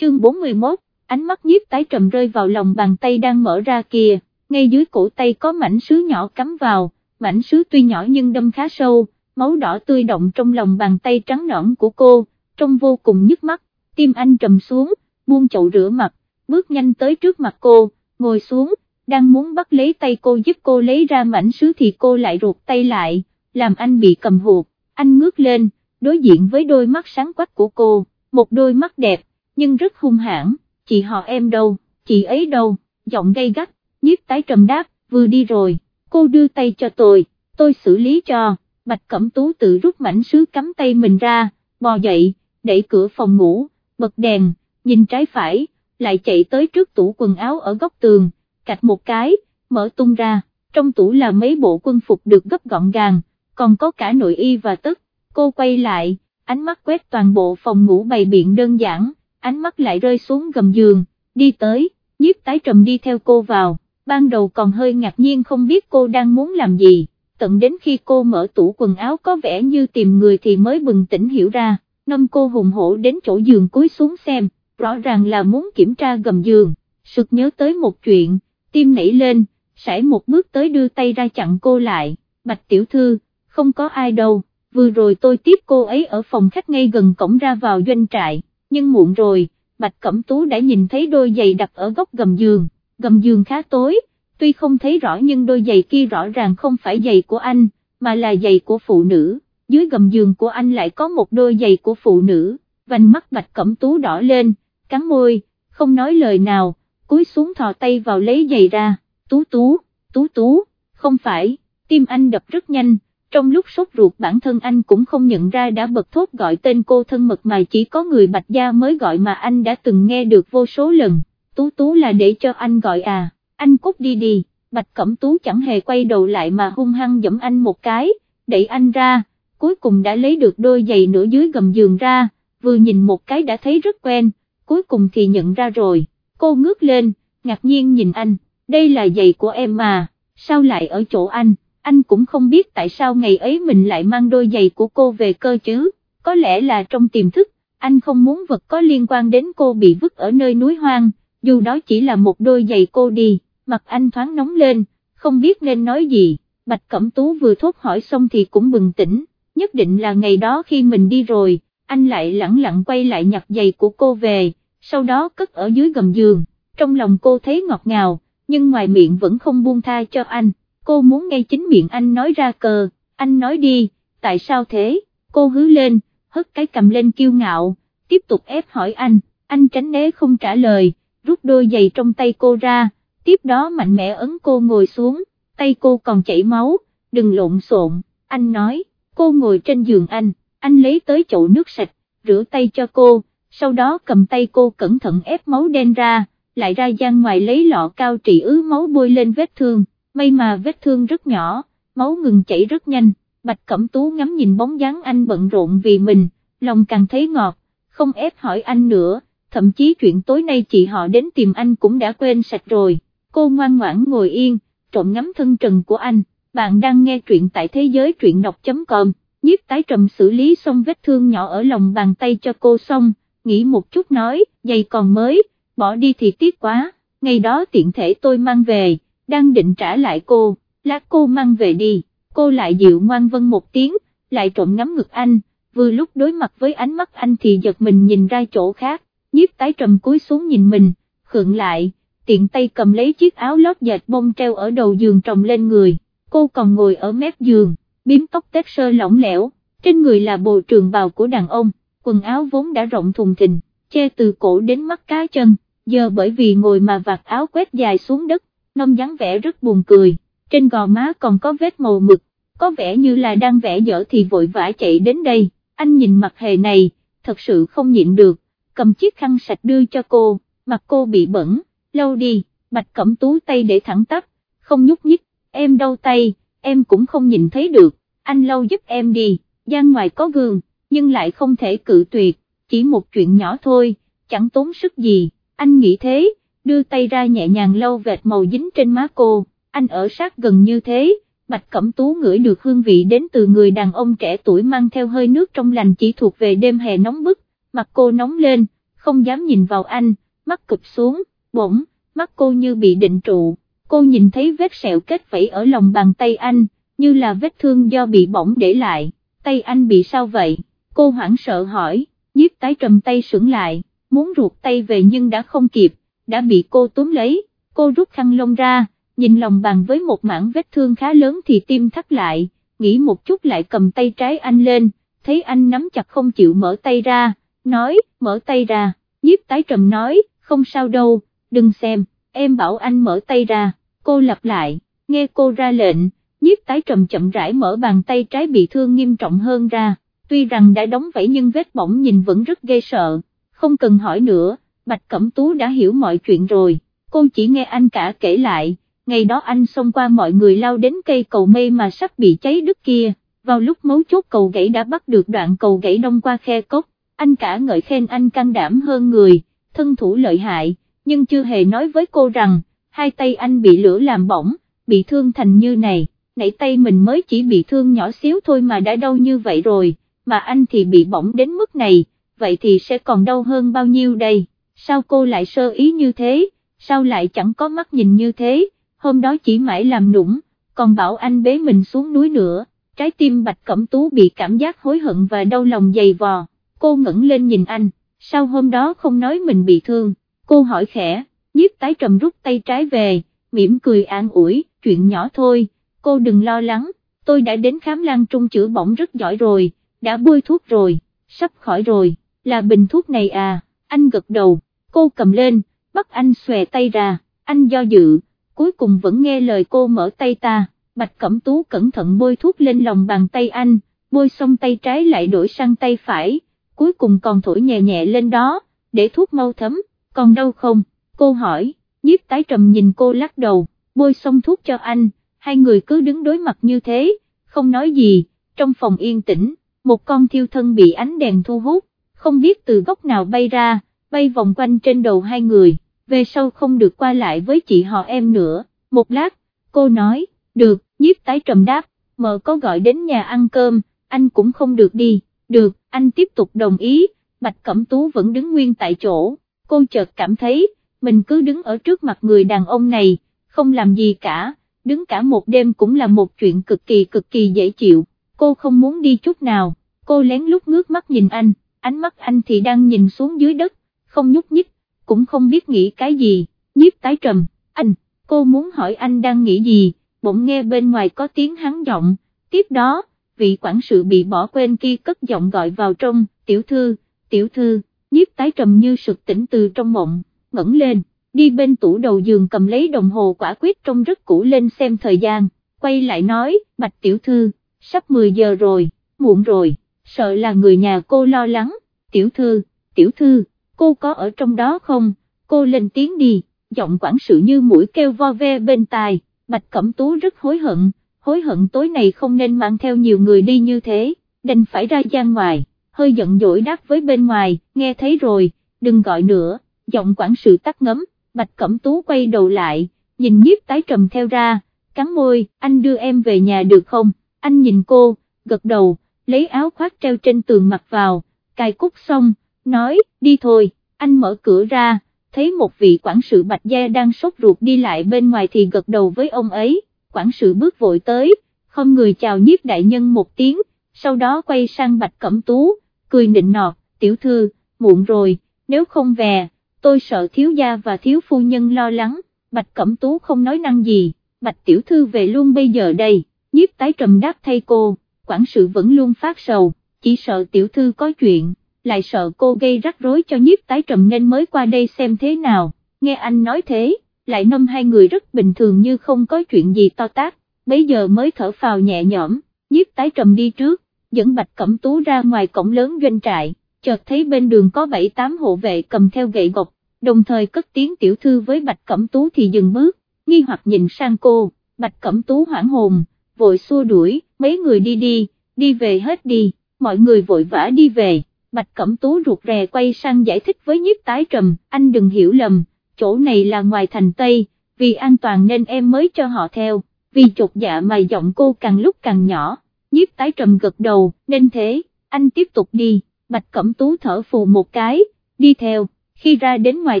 chương 41, ánh mắt nhiếp tái trầm rơi vào lòng bàn tay đang mở ra kìa, ngay dưới cổ tay có mảnh sứ nhỏ cắm vào, mảnh sứ tuy nhỏ nhưng đâm khá sâu, máu đỏ tươi động trong lòng bàn tay trắng nõn của cô, trông vô cùng nhức mắt, tim anh trầm xuống, buông chậu rửa mặt, bước nhanh tới trước mặt cô, ngồi xuống, đang muốn bắt lấy tay cô giúp cô lấy ra mảnh sứ thì cô lại ruột tay lại, làm anh bị cầm hụt, anh ngước lên, đối diện với đôi mắt sáng quắc của cô, một đôi mắt đẹp, nhưng rất hung hãn, chị họ em đâu, chị ấy đâu, giọng gay gắt, nhiếp tái trầm đáp, vừa đi rồi, cô đưa tay cho tôi, tôi xử lý cho, Bạch Cẩm Tú tự rút mảnh sứ cắm tay mình ra, bò dậy, đẩy cửa phòng ngủ, bật đèn, nhìn trái phải, lại chạy tới trước tủ quần áo ở góc tường, cạch một cái, mở tung ra, trong tủ là mấy bộ quân phục được gấp gọn gàng, còn có cả nội y và tất, cô quay lại, ánh mắt quét toàn bộ phòng ngủ bày biện đơn giản, ánh mắt lại rơi xuống gầm giường, đi tới, nhiếp tái trầm đi theo cô vào, ban đầu còn hơi ngạc nhiên không biết cô đang muốn làm gì, tận đến khi cô mở tủ quần áo có vẻ như tìm người thì mới bừng tỉnh hiểu ra, năm cô hùng hổ đến chỗ giường cúi xuống xem, rõ ràng là muốn kiểm tra gầm giường, sực nhớ tới một chuyện, tim nảy lên, sải một bước tới đưa tay ra chặn cô lại, bạch tiểu thư, không có ai đâu, vừa rồi tôi tiếp cô ấy ở phòng khách ngay gần cổng ra vào doanh trại, nhưng muộn rồi, bạch cẩm tú đã nhìn thấy đôi giày đặt ở góc gầm giường, gầm giường khá tối, tuy không thấy rõ nhưng đôi giày kia rõ ràng không phải giày của anh, mà là giày của phụ nữ, dưới gầm giường của anh lại có một đôi giày của phụ nữ, vành mắt bạch cẩm tú đỏ lên, cắn môi, không nói lời nào, cúi xuống thò tay vào lấy giày ra, tú tú, tú tú, không phải, tim anh đập rất nhanh, trong lúc sốt ruột bản thân anh cũng không nhận ra đã bật thốt gọi tên cô thân mật mà chỉ có người bạch gia mới gọi mà anh đã từng nghe được vô số lần, tú tú là để cho anh gọi à, anh cút đi đi, bạch cẩm tú chẳng hề quay đầu lại mà hung hăng dẫm anh một cái, đẩy anh ra, cuối cùng đã lấy được đôi giày nửa dưới gầm giường ra, vừa nhìn một cái đã thấy rất quen, cuối cùng thì nhận ra rồi, cô ngước lên, ngạc nhiên nhìn anh, đây là giày của em mà, sao lại ở chỗ anh, anh cũng không biết tại sao ngày ấy mình lại mang đôi giày của cô về cơ chứ, có lẽ là trong tiềm thức, anh không muốn vật có liên quan đến cô bị vứt ở nơi núi hoang, dù đó chỉ là một đôi giày cô đi, mặt anh thoáng nóng lên, không biết nên nói gì, Bạch Cẩm Tú vừa thốt hỏi xong thì cũng bừng tỉnh, nhất định là ngày đó khi mình đi rồi, anh lại lẳng lặng quay lại nhặt giày của cô về, sau đó cất ở dưới gầm giường, trong lòng cô thấy ngọt ngào, nhưng ngoài miệng vẫn không buông tha cho anh, cô muốn nghe chính miệng anh nói ra cờ, anh nói đi, tại sao thế, cô hứ lên, hất cái cầm lên kiêu ngạo, tiếp tục ép hỏi anh, anh tránh né không trả lời, rút đôi giày trong tay cô ra, tiếp đó mạnh mẽ ấn cô ngồi xuống, tay cô còn chảy máu, đừng lộn xộn, anh nói, cô ngồi trên giường anh, anh lấy tới chậu nước sạch, rửa tay cho cô, sau đó cầm tay cô cẩn thận ép máu đen ra, lại ra gian ngoài lấy lọ cao trị ứ máu bôi lên vết thương, may mà vết thương rất nhỏ, máu ngừng chảy rất nhanh, Bạch Cẩm Tú ngắm nhìn bóng dáng anh bận rộn vì mình, lòng càng thấy ngọt, không ép hỏi anh nữa, thậm chí chuyện tối nay chị họ đến tìm anh cũng đã quên sạch rồi, cô ngoan ngoãn ngồi yên, trộm ngắm thân trần của anh, bạn đang nghe truyện tại thế giới truyện đọc.com, nhiếp tái trầm xử lý xong vết thương nhỏ ở lòng bàn tay cho cô xong, nghĩ một chút nói, giày còn mới, bỏ đi thì tiếc quá, ngày đó tiện thể tôi mang về, đang định trả lại cô, lát cô mang về đi, cô lại dịu ngoan vân một tiếng, lại trộm ngắm ngực anh, vừa lúc đối mặt với ánh mắt anh thì giật mình nhìn ra chỗ khác, nhiếp tái trầm cúi xuống nhìn mình, khượng lại, tiện tay cầm lấy chiếc áo lót dệt bông treo ở đầu giường trồng lên người, cô còn ngồi ở mép giường, biếm tóc tết sơ lỏng lẻo, trên người là bộ trường bào của đàn ông, quần áo vốn đã rộng thùng thình, che từ cổ đến mắt cá chân, giờ bởi vì ngồi mà vạt áo quét dài xuống đất, nông dáng vẻ rất buồn cười, trên gò má còn có vết màu mực, có vẻ như là đang vẽ dở thì vội vã chạy đến đây, anh nhìn mặt hề này, thật sự không nhịn được, cầm chiếc khăn sạch đưa cho cô, mặt cô bị bẩn, lâu đi, bạch cẩm tú tay để thẳng tắp, không nhúc nhích, em đau tay, em cũng không nhìn thấy được, anh lâu giúp em đi, gian ngoài có gương, nhưng lại không thể cự tuyệt, chỉ một chuyện nhỏ thôi, chẳng tốn sức gì, anh nghĩ thế, đưa tay ra nhẹ nhàng lau vệt màu dính trên má cô, anh ở sát gần như thế, Bạch Cẩm Tú ngửi được hương vị đến từ người đàn ông trẻ tuổi mang theo hơi nước trong lành chỉ thuộc về đêm hè nóng bức, mặt cô nóng lên, không dám nhìn vào anh, mắt cụp xuống, bỗng, mắt cô như bị định trụ, cô nhìn thấy vết sẹo kết vẫy ở lòng bàn tay anh, như là vết thương do bị bỏng để lại, tay anh bị sao vậy, cô hoảng sợ hỏi, nhiếp tái trầm tay sững lại, muốn ruột tay về nhưng đã không kịp, đã bị cô túm lấy, cô rút khăn lông ra, nhìn lòng bàn với một mảng vết thương khá lớn thì tim thắt lại, nghĩ một chút lại cầm tay trái anh lên, thấy anh nắm chặt không chịu mở tay ra, nói, mở tay ra, nhiếp tái trầm nói, không sao đâu, đừng xem, em bảo anh mở tay ra, cô lặp lại, nghe cô ra lệnh, nhiếp tái trầm chậm rãi mở bàn tay trái bị thương nghiêm trọng hơn ra, tuy rằng đã đóng vẫy nhưng vết bỏng nhìn vẫn rất ghê sợ, không cần hỏi nữa, Bạch Cẩm Tú đã hiểu mọi chuyện rồi, cô chỉ nghe anh cả kể lại, ngày đó anh xông qua mọi người lao đến cây cầu mây mà sắp bị cháy đứt kia, vào lúc mấu chốt cầu gãy đã bắt được đoạn cầu gãy đông qua khe cốc, anh cả ngợi khen anh can đảm hơn người, thân thủ lợi hại, nhưng chưa hề nói với cô rằng, hai tay anh bị lửa làm bỏng, bị thương thành như này, nãy tay mình mới chỉ bị thương nhỏ xíu thôi mà đã đau như vậy rồi, mà anh thì bị bỏng đến mức này, vậy thì sẽ còn đau hơn bao nhiêu đây, sao cô lại sơ ý như thế, sao lại chẳng có mắt nhìn như thế, hôm đó chỉ mãi làm nũng, còn bảo anh bế mình xuống núi nữa, trái tim Bạch Cẩm Tú bị cảm giác hối hận và đau lòng dày vò, cô ngẩng lên nhìn anh, sao hôm đó không nói mình bị thương, cô hỏi khẽ, nhiếp tái trầm rút tay trái về, mỉm cười an ủi, chuyện nhỏ thôi, cô đừng lo lắng, tôi đã đến khám lan trung chữa bỏng rất giỏi rồi, đã bôi thuốc rồi, sắp khỏi rồi, là bình thuốc này à, anh gật đầu, cô cầm lên, bắt anh xòe tay ra, anh do dự, cuối cùng vẫn nghe lời cô mở tay ta, Bạch Cẩm Tú cẩn thận bôi thuốc lên lòng bàn tay anh, bôi xong tay trái lại đổi sang tay phải, cuối cùng còn thổi nhẹ nhẹ lên đó, để thuốc mau thấm, còn đâu không, cô hỏi, nhiếp tái trầm nhìn cô lắc đầu, bôi xong thuốc cho anh, hai người cứ đứng đối mặt như thế, không nói gì, trong phòng yên tĩnh, một con thiêu thân bị ánh đèn thu hút, không biết từ góc nào bay ra, bay vòng quanh trên đầu hai người, về sau không được qua lại với chị họ em nữa, một lát, cô nói, được, nhiếp tái trầm đáp, mợ có gọi đến nhà ăn cơm, anh cũng không được đi, được, anh tiếp tục đồng ý, Bạch Cẩm Tú vẫn đứng nguyên tại chỗ, cô chợt cảm thấy, mình cứ đứng ở trước mặt người đàn ông này, không làm gì cả, đứng cả một đêm cũng là một chuyện cực kỳ cực kỳ dễ chịu, cô không muốn đi chút nào, cô lén lút ngước mắt nhìn anh, ánh mắt anh thì đang nhìn xuống dưới đất, không nhúc nhích, cũng không biết nghĩ cái gì, nhiếp tái trầm, anh, cô muốn hỏi anh đang nghĩ gì, bỗng nghe bên ngoài có tiếng hắn giọng, tiếp đó, vị quản sự bị bỏ quên kia cất giọng gọi vào trong, tiểu thư, tiểu thư, nhiếp tái trầm như sực tỉnh từ trong mộng, ngẩng lên, đi bên tủ đầu giường cầm lấy đồng hồ quả quyết trông rất cũ lên xem thời gian, quay lại nói, bạch tiểu thư, sắp 10 giờ rồi, muộn rồi, sợ là người nhà cô lo lắng, tiểu thư, tiểu thư, cô có ở trong đó không, cô lên tiếng đi, giọng quản sự như mũi kêu vo ve bên tai, bạch cẩm tú rất hối hận, hối hận tối này không nên mang theo nhiều người đi như thế, đành phải ra gian ngoài, hơi giận dỗi đáp với bên ngoài, nghe thấy rồi, đừng gọi nữa, giọng quản sự tắt ngấm, bạch cẩm tú quay đầu lại, nhìn nhiếp tái trầm theo ra, cắn môi, anh đưa em về nhà được không, anh nhìn cô, gật đầu, lấy áo khoác treo trên tường mặc vào, cài cúc xong, nói, đi thôi, anh mở cửa ra, thấy một vị quản sự bạch gia đang sốt ruột đi lại bên ngoài thì gật đầu với ông ấy, quản sự bước vội tới, không người chào nhiếp đại nhân một tiếng, sau đó quay sang bạch cẩm tú, cười nịnh nọt, tiểu thư, muộn rồi, nếu không về, tôi sợ thiếu gia và thiếu phu nhân lo lắng, bạch cẩm tú không nói năng gì, bạch tiểu thư về luôn bây giờ đây, nhiếp tái trầm đáp thay cô, quản sự vẫn luôn phát sầu, chỉ sợ tiểu thư có chuyện lại sợ cô gây rắc rối cho nhiếp tái trầm nên mới qua đây xem thế nào, nghe anh nói thế, lại nâm hai người rất bình thường như không có chuyện gì to tác, bấy giờ mới thở phào nhẹ nhõm, nhiếp tái trầm đi trước, dẫn Bạch Cẩm Tú ra ngoài cổng lớn doanh trại, chợt thấy bên đường có bảy tám hộ vệ cầm theo gậy gộc, đồng thời cất tiếng tiểu thư với Bạch Cẩm Tú thì dừng bước, nghi hoặc nhìn sang cô, Bạch Cẩm Tú hoảng hồn, vội xua đuổi, mấy người đi đi, đi về hết đi, mọi người vội vã đi về. Bạch Cẩm Tú ruột rè quay sang giải thích với nhiếp tái trầm, anh đừng hiểu lầm, chỗ này là ngoài thành Tây, vì an toàn nên em mới cho họ theo, vì chột dạ mà giọng cô càng lúc càng nhỏ, nhiếp tái trầm gật đầu, nên thế, anh tiếp tục đi, Bạch Cẩm Tú thở phù một cái, đi theo. khi ra đến ngoài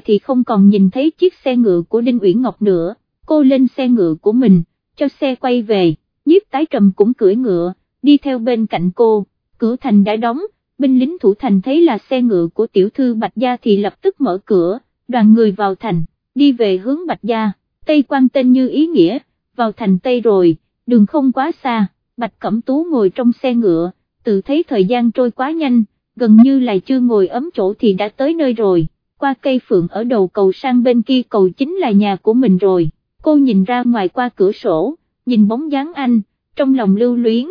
thì không còn nhìn thấy chiếc xe ngựa của Đinh Uyển Ngọc nữa, cô lên xe ngựa của mình, cho xe quay về, nhiếp tái trầm cũng cưỡi ngựa, đi theo bên cạnh cô, cửa thành đã đóng, binh lính thủ thành thấy là xe ngựa của tiểu thư Bạch Gia thì lập tức mở cửa, đoàn người vào thành, đi về hướng Bạch Gia, Tây quan tên như ý nghĩa, vào thành Tây rồi, đường không quá xa, Bạch Cẩm Tú ngồi trong xe ngựa, tự thấy thời gian trôi quá nhanh, gần như là chưa ngồi ấm chỗ thì đã tới nơi rồi, qua cây phượng ở đầu cầu sang bên kia cầu chính là nhà của mình rồi, cô nhìn ra ngoài qua cửa sổ, nhìn bóng dáng anh, trong lòng lưu luyến,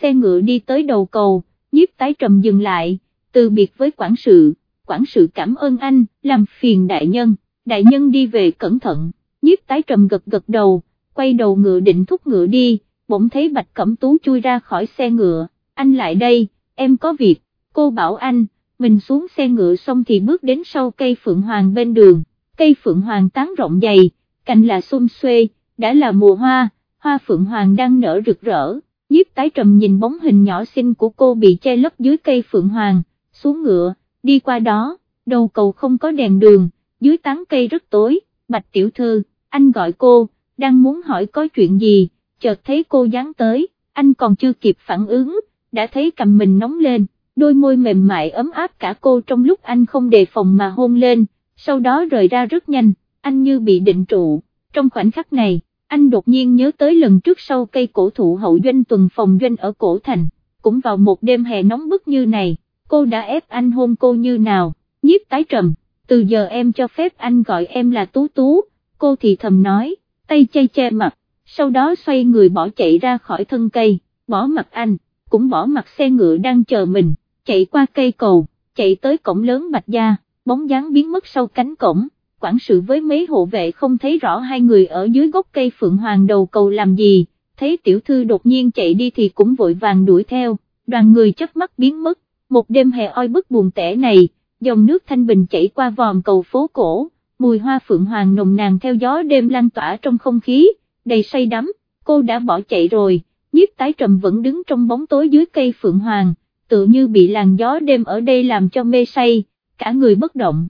xe ngựa đi tới đầu cầu, nhiếp tái trầm dừng lại, từ biệt với quản sự, quản sự cảm ơn anh, làm phiền đại nhân, đại nhân đi về cẩn thận, nhiếp tái trầm gật gật đầu, quay đầu ngựa định thúc ngựa đi, bỗng thấy Bạch Cẩm Tú chui ra khỏi xe ngựa, anh lại đây, em có việc, cô bảo anh, mình xuống xe ngựa xong thì bước đến sau cây phượng hoàng bên đường, cây phượng hoàng tán rộng dày, cành là xum xuê, đã là mùa hoa, hoa phượng hoàng đang nở rực rỡ, nhiếp tái trầm nhìn bóng hình nhỏ xinh của cô bị che lấp dưới cây phượng hoàng, xuống ngựa, đi qua đó, đầu cầu không có đèn đường, dưới tán cây rất tối, bạch tiểu thư, anh gọi cô, đang muốn hỏi có chuyện gì, chợt thấy cô dán tới, anh còn chưa kịp phản ứng, đã thấy cầm mình nóng lên, đôi môi mềm mại ấm áp cả cô trong lúc anh không đề phòng mà hôn lên, sau đó rời ra rất nhanh, anh như bị định trụ, trong khoảnh khắc này, anh đột nhiên nhớ tới lần trước sau cây cổ thụ hậu doanh tuần phòng doanh ở cổ thành, cũng vào một đêm hè nóng bức như này, cô đã ép anh hôn cô như nào, nhiếp tái trầm, từ giờ em cho phép anh gọi em là Tú Tú, cô thì thầm nói, tay chay che mặt, sau đó xoay người bỏ chạy ra khỏi thân cây, bỏ mặt anh, cũng bỏ mặt xe ngựa đang chờ mình, chạy qua cây cầu, chạy tới cổng lớn Bạch Gia, bóng dáng biến mất sau cánh cổng, quản sự với mấy hộ vệ không thấy rõ hai người ở dưới gốc cây phượng hoàng đầu cầu làm gì, thấy tiểu thư đột nhiên chạy đi thì cũng vội vàng đuổi theo, đoàn người chớp mắt biến mất, một đêm hè oi bức buồn tẻ này, dòng nước thanh bình chảy qua vòm cầu phố cổ, mùi hoa phượng hoàng nồng nàn theo gió đêm lan tỏa trong không khí, đầy say đắm, cô đã bỏ chạy rồi, nhiếp tái trầm vẫn đứng trong bóng tối dưới cây phượng hoàng, tự như bị làn gió đêm ở đây làm cho mê say, cả người bất động.